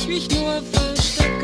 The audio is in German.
ich mich nur versteckt.